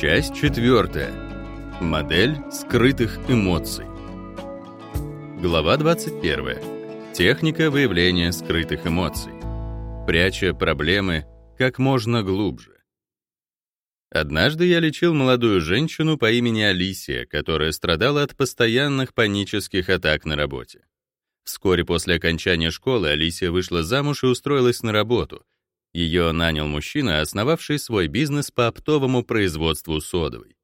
Часть четвертая. Модель скрытых эмоций. Глава 21. Техника выявления скрытых эмоций. Пряча проблемы как можно глубже. Однажды я лечил молодую женщину по имени Алисия, которая страдала от постоянных панических атак на работе. Вскоре после окончания школы Алисия вышла замуж и устроилась на работу. Ее нанял мужчина, основавший свой бизнес по оптовому производству содовой.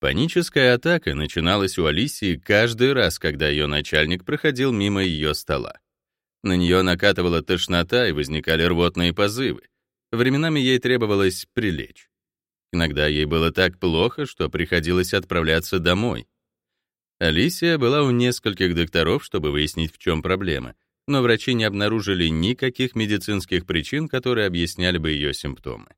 Паническая атака начиналась у Алисии каждый раз, когда ее начальник проходил мимо ее стола. На нее накатывала тошнота и возникали рвотные позывы. Временами ей требовалось прилечь. Иногда ей было так плохо, что приходилось отправляться домой. Алисия была у нескольких докторов, чтобы выяснить, в чем проблема, но врачи не обнаружили никаких медицинских причин, которые объясняли бы ее симптомы.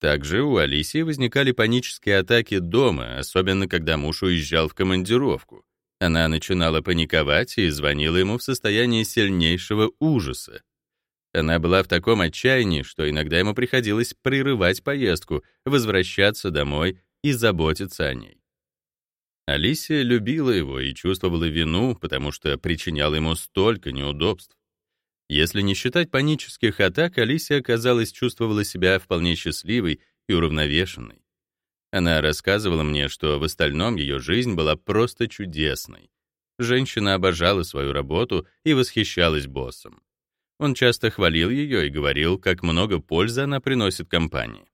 Также у Алисии возникали панические атаки дома, особенно когда муж уезжал в командировку. Она начинала паниковать и звонила ему в состоянии сильнейшего ужаса. Она была в таком отчаянии, что иногда ему приходилось прерывать поездку, возвращаться домой и заботиться о ней. Алисия любила его и чувствовала вину, потому что причиняла ему столько неудобств. Если не считать панических атак, Алисия, казалось, чувствовала себя вполне счастливой и уравновешенной. Она рассказывала мне, что в остальном ее жизнь была просто чудесной. Женщина обожала свою работу и восхищалась боссом. Он часто хвалил ее и говорил, как много пользы она приносит компании.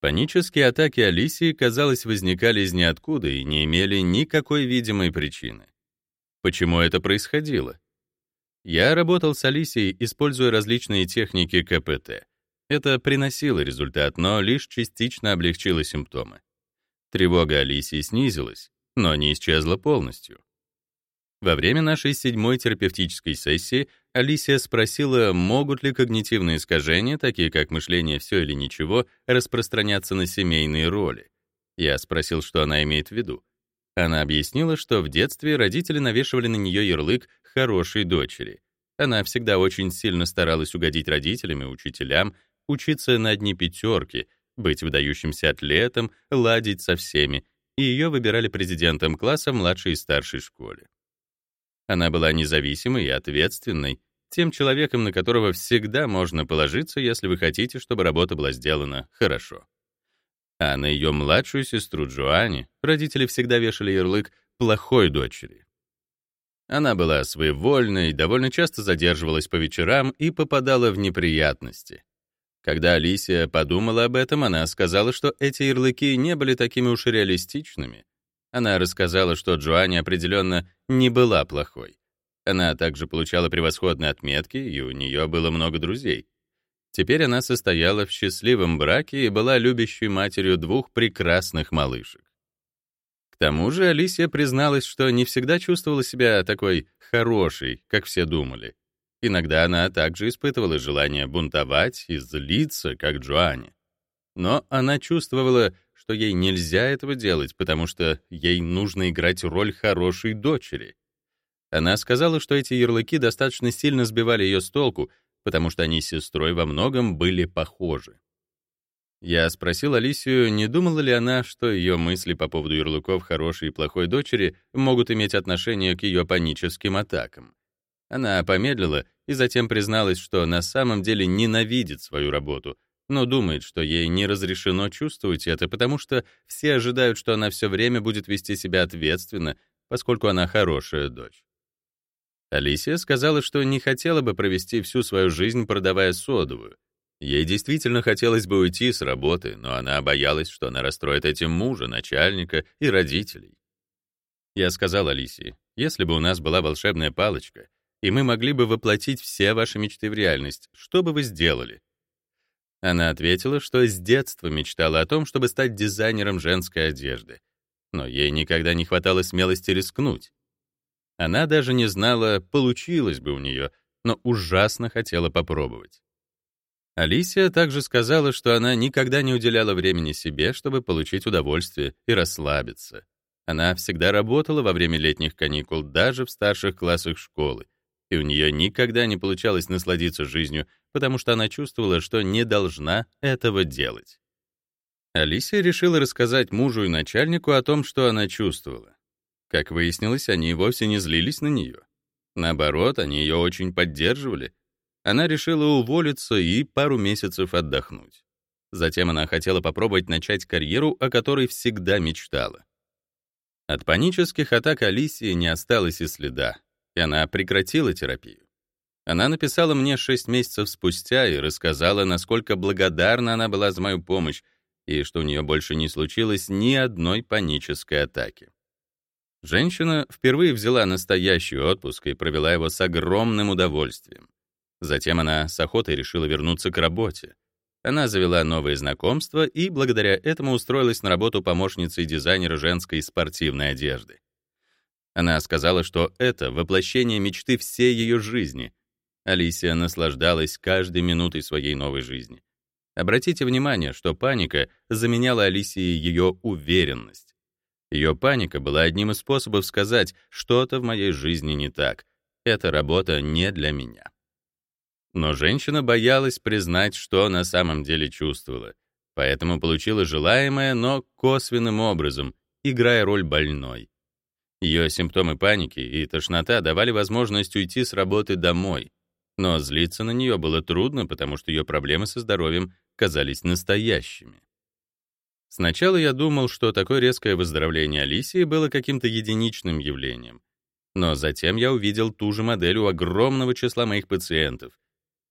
Панические атаки Алисии, казалось, возникали из ниоткуда и не имели никакой видимой причины. Почему это происходило? Я работал с Алисией, используя различные техники КПТ. Это приносило результат, но лишь частично облегчило симптомы. Тревога Алисии снизилась, но не исчезла полностью. Во время нашей седьмой терапевтической сессии Алисия спросила, могут ли когнитивные искажения, такие как мышление «все или ничего», распространяться на семейные роли. Я спросил, что она имеет в виду. Она объяснила, что в детстве родители навешивали на нее ярлык «хорошей дочери». Она всегда очень сильно старалась угодить родителям и учителям, учиться на одни пятерки, быть выдающимся атлетом, ладить со всеми, и ее выбирали президентом класса в младшей и старшей школе. Она была независимой и ответственной, тем человеком, на которого всегда можно положиться, если вы хотите, чтобы работа была сделана хорошо. А на ее младшую сестру Джоанни родители всегда вешали ярлык «плохой дочери». Она была своевольной, довольно часто задерживалась по вечерам и попадала в неприятности. Когда Алисия подумала об этом, она сказала, что эти ярлыки не были такими уж реалистичными, она рассказала, что Джоанни определенно не была плохой. Она также получала превосходные отметки, и у нее было много друзей. Теперь она состояла в счастливом браке и была любящей матерью двух прекрасных малышек. К тому же Алисия призналась, что не всегда чувствовала себя такой хорошей, как все думали. Иногда она также испытывала желание бунтовать и злиться, как Джоанни. Но она чувствовала, что ей нельзя этого делать, потому что ей нужно играть роль хорошей дочери. Она сказала, что эти ярлыки достаточно сильно сбивали ее с толку, потому что они с сестрой во многом были похожи. Я спросил Алисию, не думала ли она, что ее мысли по поводу ярлыков хорошей и плохой дочери могут иметь отношение к ее паническим атакам. Она помедлила и затем призналась, что на самом деле ненавидит свою работу — но думает, что ей не разрешено чувствовать это, потому что все ожидают, что она все время будет вести себя ответственно, поскольку она хорошая дочь. Алисия сказала, что не хотела бы провести всю свою жизнь, продавая содовую. Ей действительно хотелось бы уйти с работы, но она боялась, что она расстроит этим мужа, начальника и родителей. Я сказал Алисии, если бы у нас была волшебная палочка, и мы могли бы воплотить все ваши мечты в реальность, что бы вы сделали? Она ответила, что с детства мечтала о том, чтобы стать дизайнером женской одежды, но ей никогда не хватало смелости рискнуть. Она даже не знала, получилось бы у нее, но ужасно хотела попробовать. Алисия также сказала, что она никогда не уделяла времени себе, чтобы получить удовольствие и расслабиться. Она всегда работала во время летних каникул, даже в старших классах школы, и у нее никогда не получалось насладиться жизнью, потому что она чувствовала, что не должна этого делать. Алисия решила рассказать мужу и начальнику о том, что она чувствовала. Как выяснилось, они вовсе не злились на нее. Наоборот, они ее очень поддерживали. Она решила уволиться и пару месяцев отдохнуть. Затем она хотела попробовать начать карьеру, о которой всегда мечтала. От панических атак Алисии не осталось и следа, и она прекратила терапию. Она написала мне шесть месяцев спустя и рассказала, насколько благодарна она была за мою помощь, и что у нее больше не случилось ни одной панической атаки. Женщина впервые взяла настоящий отпуск и провела его с огромным удовольствием. Затем она с охотой решила вернуться к работе. Она завела новые знакомства и благодаря этому устроилась на работу помощницей дизайнера женской спортивной одежды. Она сказала, что это воплощение мечты всей ее жизни. Алисия наслаждалась каждой минутой своей новой жизни. Обратите внимание, что паника заменяла Алисии ее уверенность. Ее паника была одним из способов сказать, что-то в моей жизни не так. Эта работа не для меня. Но женщина боялась признать, что на самом деле чувствовала, поэтому получила желаемое, но косвенным образом, играя роль больной. Ее симптомы паники и тошнота давали возможность уйти с работы домой, но злиться на нее было трудно, потому что ее проблемы со здоровьем казались настоящими. Сначала я думал, что такое резкое выздоровление Алисии было каким-то единичным явлением. Но затем я увидел ту же модель у огромного числа моих пациентов.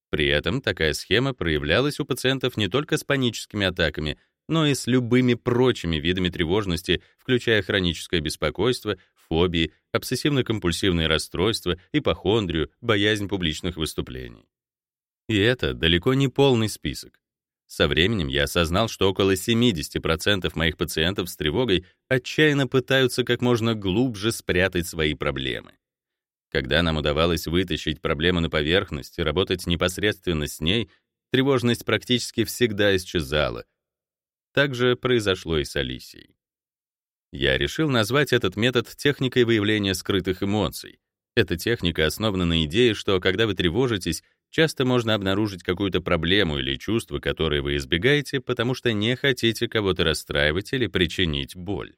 При этом такая схема проявлялась у пациентов не только с паническими атаками, но и с любыми прочими видами тревожности, включая хроническое беспокойство, фобии, обсессивно-компульсивные расстройства, ипохондрию, боязнь публичных выступлений. И это далеко не полный список. Со временем я осознал, что около 70% моих пациентов с тревогой отчаянно пытаются как можно глубже спрятать свои проблемы. Когда нам удавалось вытащить проблему на поверхность и работать непосредственно с ней, тревожность практически всегда исчезала. Так же произошло и с Алисией. Я решил назвать этот метод техникой выявления скрытых эмоций. Эта техника основана на идее, что когда вы тревожитесь, часто можно обнаружить какую-то проблему или чувство, которое вы избегаете, потому что не хотите кого-то расстраивать или причинить боль.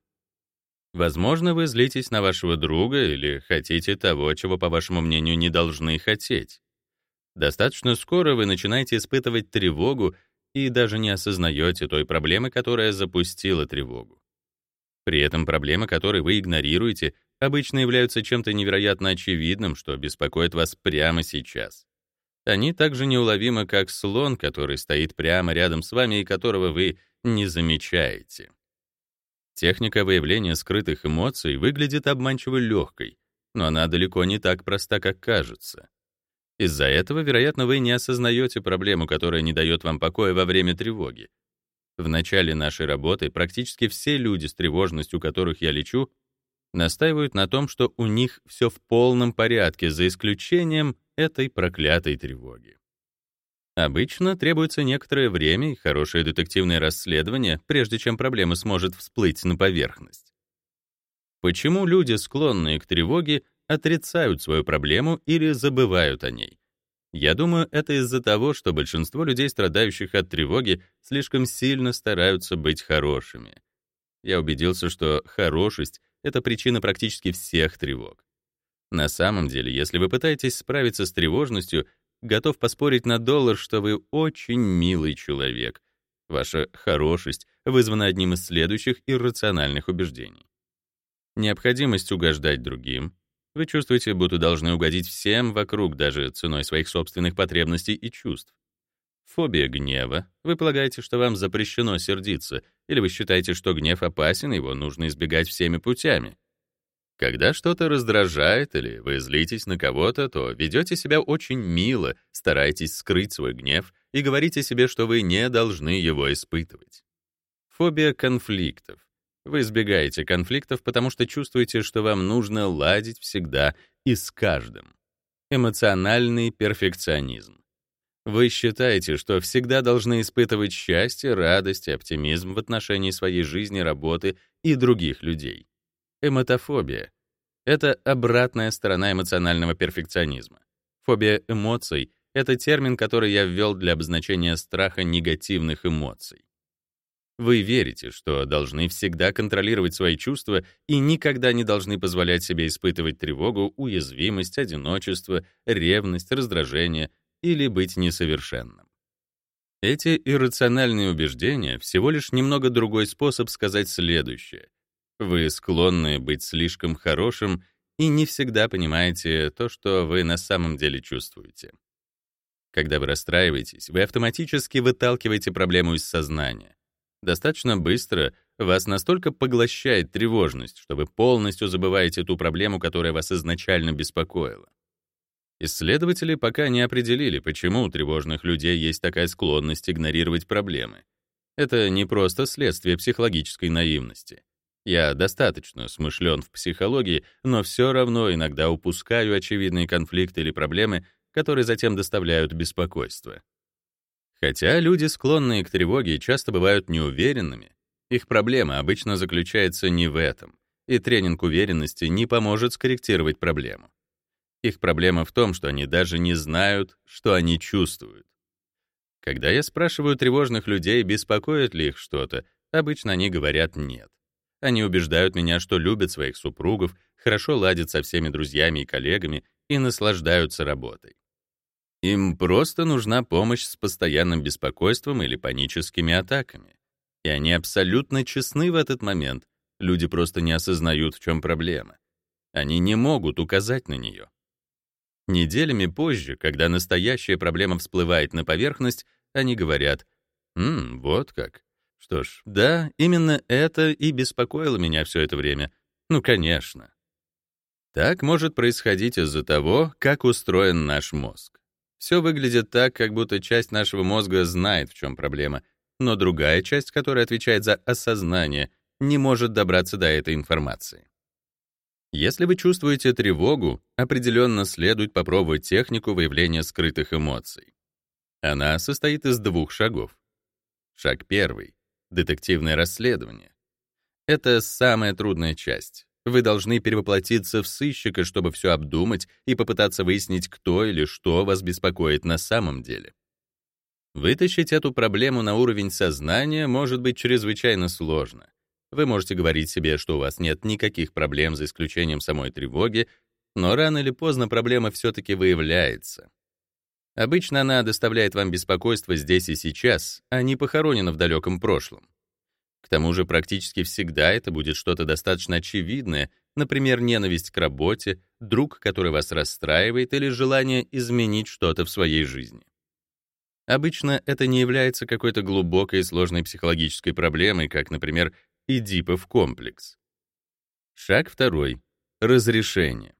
Возможно, вы злитесь на вашего друга или хотите того, чего, по вашему мнению, не должны хотеть. Достаточно скоро вы начинаете испытывать тревогу и даже не осознаете той проблемы, которая запустила тревогу. При этом проблемы, которые вы игнорируете, обычно являются чем-то невероятно очевидным, что беспокоит вас прямо сейчас. Они так же неуловимы, как слон, который стоит прямо рядом с вами и которого вы не замечаете. Техника выявления скрытых эмоций выглядит обманчиво легкой, но она далеко не так проста, как кажется. Из-за этого, вероятно, вы не осознаете проблему, которая не дает вам покоя во время тревоги. В начале нашей работы практически все люди с тревожностью, которых я лечу, настаивают на том, что у них все в полном порядке, за исключением этой проклятой тревоги. Обычно требуется некоторое время и хорошее детективное расследование, прежде чем проблема сможет всплыть на поверхность. Почему люди, склонные к тревоге, отрицают свою проблему или забывают о ней? Я думаю, это из-за того, что большинство людей, страдающих от тревоги, слишком сильно стараются быть хорошими. Я убедился, что хорошесть — это причина практически всех тревог. На самом деле, если вы пытаетесь справиться с тревожностью, готов поспорить на доллар, что вы очень милый человек. Ваша хорошесть вызвана одним из следующих иррациональных убеждений. Необходимость угождать другим. Вы чувствуете, будто должны угодить всем вокруг, даже ценой своих собственных потребностей и чувств. Фобия гнева. Вы полагаете, что вам запрещено сердиться, или вы считаете, что гнев опасен, его нужно избегать всеми путями. Когда что-то раздражает или вы злитесь на кого-то, то ведете себя очень мило, стараетесь скрыть свой гнев и говорите себе, что вы не должны его испытывать. Фобия конфликтов. Вы избегаете конфликтов, потому что чувствуете, что вам нужно ладить всегда и с каждым. Эмоциональный перфекционизм. Вы считаете, что всегда должны испытывать счастье, радость и оптимизм в отношении своей жизни, работы и других людей. Эмотофобия — это обратная сторона эмоционального перфекционизма. Фобия эмоций — это термин, который я ввел для обозначения страха негативных эмоций. Вы верите, что должны всегда контролировать свои чувства и никогда не должны позволять себе испытывать тревогу, уязвимость, одиночество, ревность, раздражение или быть несовершенным. Эти иррациональные убеждения всего лишь немного другой способ сказать следующее. Вы склонны быть слишком хорошим и не всегда понимаете то, что вы на самом деле чувствуете. Когда вы расстраиваетесь, вы автоматически выталкиваете проблему из сознания. Достаточно быстро вас настолько поглощает тревожность, что вы полностью забываете ту проблему, которая вас изначально беспокоила. Исследователи пока не определили, почему у тревожных людей есть такая склонность игнорировать проблемы. Это не просто следствие психологической наивности. Я достаточно смышлен в психологии, но все равно иногда упускаю очевидные конфликты или проблемы, которые затем доставляют беспокойство. Хотя люди, склонные к тревоге, часто бывают неуверенными, их проблема обычно заключается не в этом, и тренинг уверенности не поможет скорректировать проблему. Их проблема в том, что они даже не знают, что они чувствуют. Когда я спрашиваю тревожных людей, беспокоит ли их что-то, обычно они говорят «нет». Они убеждают меня, что любят своих супругов, хорошо ладят со всеми друзьями и коллегами и наслаждаются работой. Им просто нужна помощь с постоянным беспокойством или паническими атаками. И они абсолютно честны в этот момент. Люди просто не осознают, в чем проблема. Они не могут указать на нее. Неделями позже, когда настоящая проблема всплывает на поверхность, они говорят, «Ммм, вот как. Что ж, да, именно это и беспокоило меня все это время. Ну, конечно». Так может происходить из-за того, как устроен наш мозг. Все выглядит так, как будто часть нашего мозга знает, в чем проблема, но другая часть, которая отвечает за осознание, не может добраться до этой информации. Если вы чувствуете тревогу, определенно следует попробовать технику выявления скрытых эмоций. Она состоит из двух шагов. Шаг первый — детективное расследование. Это самая трудная часть. Вы должны перевоплотиться в сыщика, чтобы все обдумать и попытаться выяснить, кто или что вас беспокоит на самом деле. Вытащить эту проблему на уровень сознания может быть чрезвычайно сложно. Вы можете говорить себе, что у вас нет никаких проблем за исключением самой тревоги, но рано или поздно проблема все-таки выявляется. Обычно она доставляет вам беспокойство здесь и сейчас, а не похоронена в далеком прошлом. Тому же практически всегда это будет что-то достаточно очевидное, например, ненависть к работе, друг, который вас расстраивает, или желание изменить что-то в своей жизни. Обычно это не является какой-то глубокой и сложной психологической проблемой, как, например, Эдипов комплекс. Шаг второй. Разрешение.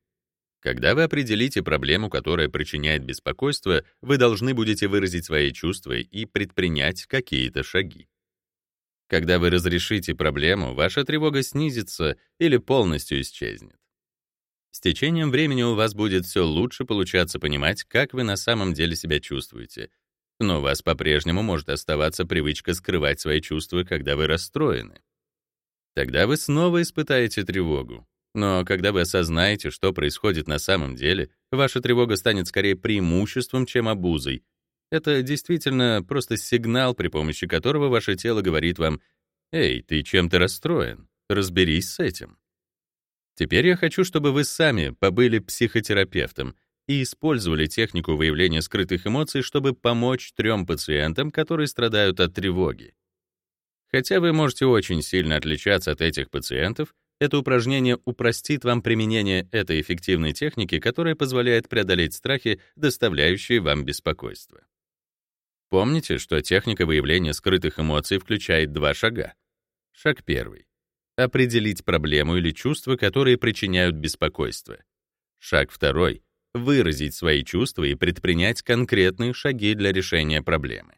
Когда вы определите проблему, которая причиняет беспокойство, вы должны будете выразить свои чувства и предпринять какие-то шаги. Когда вы разрешите проблему, ваша тревога снизится или полностью исчезнет. С течением времени у вас будет все лучше получаться понимать, как вы на самом деле себя чувствуете, но у вас по-прежнему может оставаться привычка скрывать свои чувства, когда вы расстроены. Тогда вы снова испытаете тревогу. Но когда вы осознаете, что происходит на самом деле, ваша тревога станет скорее преимуществом, чем обузой. Это действительно просто сигнал, при помощи которого ваше тело говорит вам «Эй, ты чем-то расстроен, разберись с этим». Теперь я хочу, чтобы вы сами побыли психотерапевтом и использовали технику выявления скрытых эмоций, чтобы помочь трем пациентам, которые страдают от тревоги. Хотя вы можете очень сильно отличаться от этих пациентов, это упражнение упростит вам применение этой эффективной техники, которая позволяет преодолеть страхи, доставляющие вам беспокойство. Помните, что техника выявления скрытых эмоций включает два шага. Шаг первый. Определить проблему или чувства, которые причиняют беспокойство. Шаг второй. Выразить свои чувства и предпринять конкретные шаги для решения проблемы.